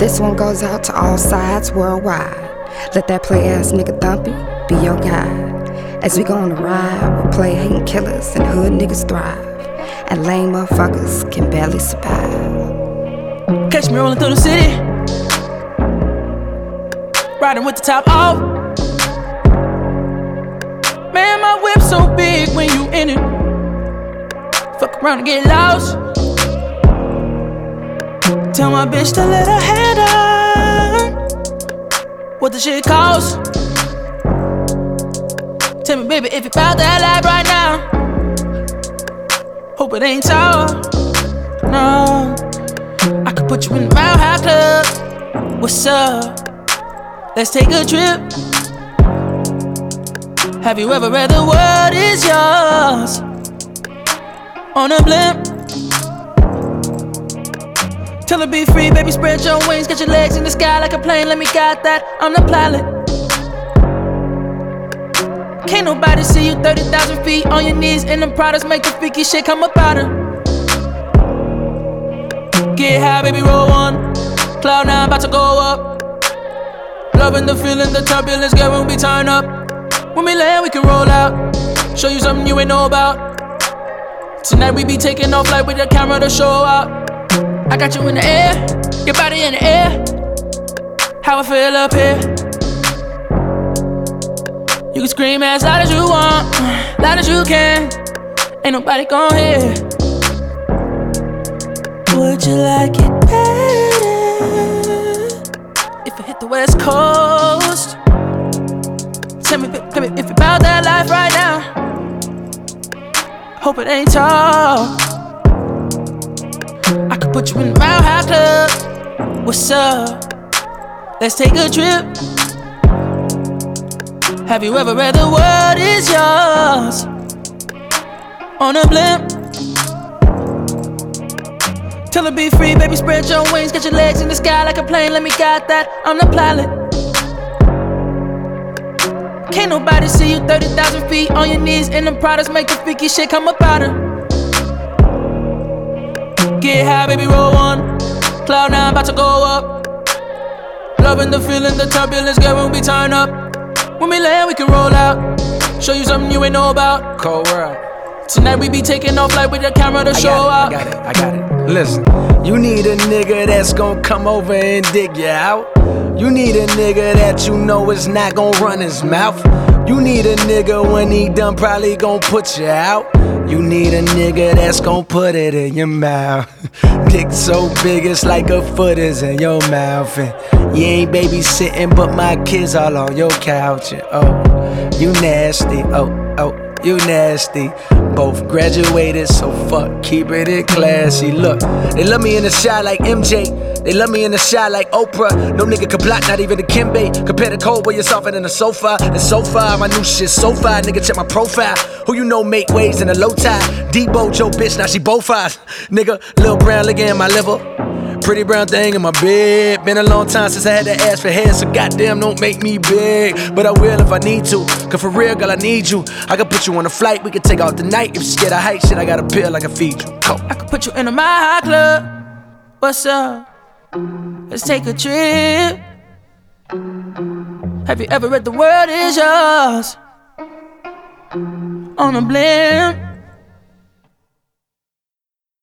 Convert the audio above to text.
This one goes out to all sides worldwide. Let that play ass nigga Thumpy be your guide. As we go on a ride, we play hating killers and hood niggas thrive. And lame motherfuckers can barely survive. Catch me rolling through the city. Riding with the top off. Man, my whip so big when you in it. Fuck around and get lost. Tell my bitch to let her head on. What the shit cost? Tell me, baby, if you found that life right now. Hope it ain't sour. No. I could put you in the Mile High Club. What's up? Let's take a trip. Have you ever read the world is yours? On a blimp. Tell her be free, baby, spread your wings. Get your legs in the sky like a plane. Let me guide that. I'm the pilot. Can't nobody see you 30,000 feet on your knees in the products. Make the freaky shit come up out her. Get high, baby, roll one. Cloud nine about to go up. Loving the feeling, the turbulence, girl, when we turn up. When we land, we can roll out. Show you something you ain't know about. Tonight we be taking off like with the camera to show out. I got you in the air, your body in the air. How I feel up here. You can scream as loud as you want, loud as you can. Ain't nobody gon' hear. Would you like it better if I hit the West Coast? Tell me, tell me if you about that life right now. Hope it ain't tall. I put you in the High Club. What's up? Let's take a trip. Have you ever read the world is yours? On a blimp. Tell her be free, baby, spread your wings, get your legs in the sky like a plane. Let me guide that. I'm the pilot. Can't nobody see you 30,000 feet on your knees in the products, make the freaky shit come up out her. Get high, baby, roll one. Cloud nine about to go up. Loving the feeling, the turbulence, girl, when we turn up. When we land, we can roll out. Show you something you ain't know about. Cold world. Tonight we be taking off like with the camera to I show up. I got it, I got it. Listen, you need a nigga that's gonna come over and dig you out. You need a nigga that you know is not gonna run his mouth. You need a nigga when he done probably gonna put you out. You need a nigga that's gonna put it in your mouth. Dick so big it's like a foot is in your mouth. And you ain't babysitting, but my kids all on your couch. And oh, you nasty. Oh, oh. You nasty. Both graduated, so fuck, keep it classy. Look, they love me in the shot like MJ. They love me in the shot like Oprah. No nigga can block, not even the Kimbe. Compare the cold where you're softer than the sofa. And so far, my new shit so far. Nigga, check my profile. Who you know make waves in a low tide? Debo, Joe, bitch, now she both eyes. Nigga, Lil Brown licking in my liver. Pretty brown thing in my bed. Been a long time since I had to ask for head, so goddamn don't make me big. But I will if I need to. Cause for real, girl, I need you. I can put you on a flight, we can take off the night. If you scared of height, shit, I got a pill I can feed you. Go. I could put you in a High Club. What's up? Let's take a trip. Have you ever read The World Is Yours? On a blimp.